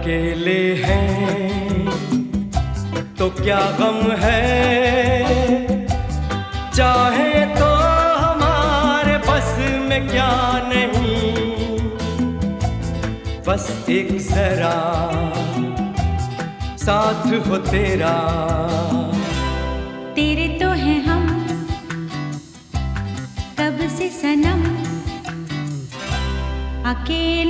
अकेले हैं तो क्या गम है? चाहे तो हमारे बस में क्या नहीं, बस एक जरा, साथ हो तेरा। तेरे तो हैं हम कब से सनम। अकेले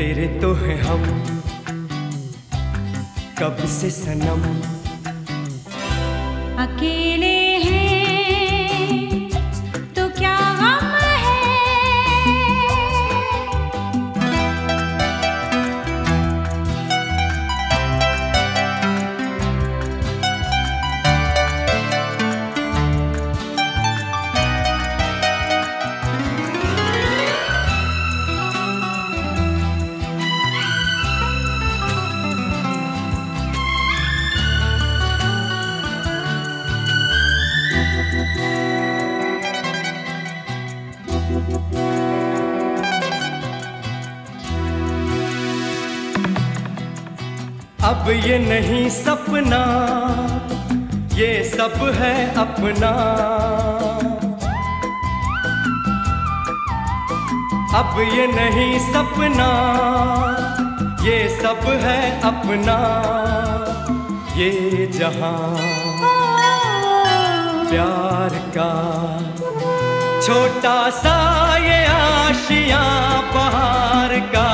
तेरे तो हैं हम। कब से सनम। अकेले अब ये नहीं सपना, ये सब है अपना। अब ये नहीं सपना, ये सब है अपना। ये जहाँ प्यार का छोटा सा ये आशिया बहार का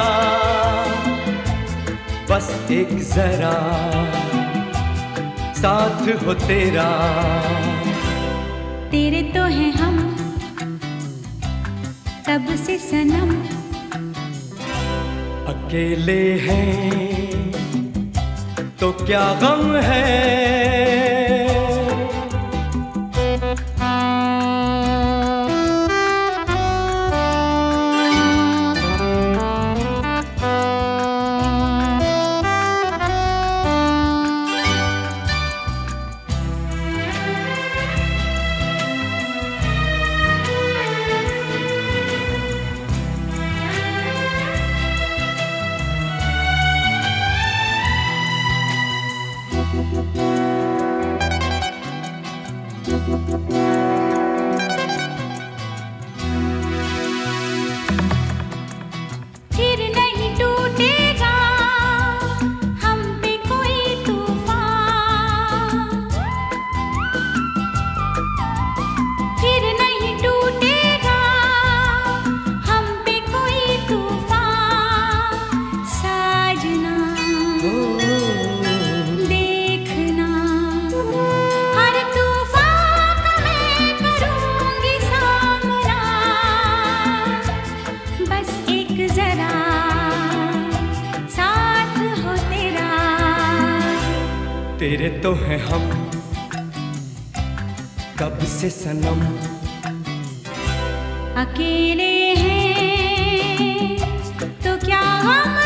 एक जरा साथ हो तेरा। तेरे तो हैं हम तब से सनम। अकेले हैं तो क्या गम है? तेरे तो हैं हम। कब से सनम? अकेले हैं तो क्या हम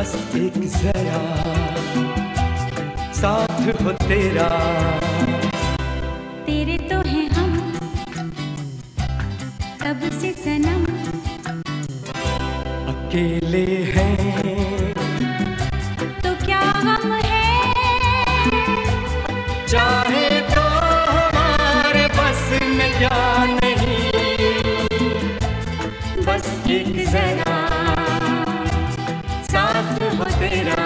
बस एक जरा साथ हो तेरा। तेरे तो हैं हम तब से सनम। अकेले हैं। तो क्या हम हैं? चाहे तो हमारे बस में या नहीं बस एक जरा। it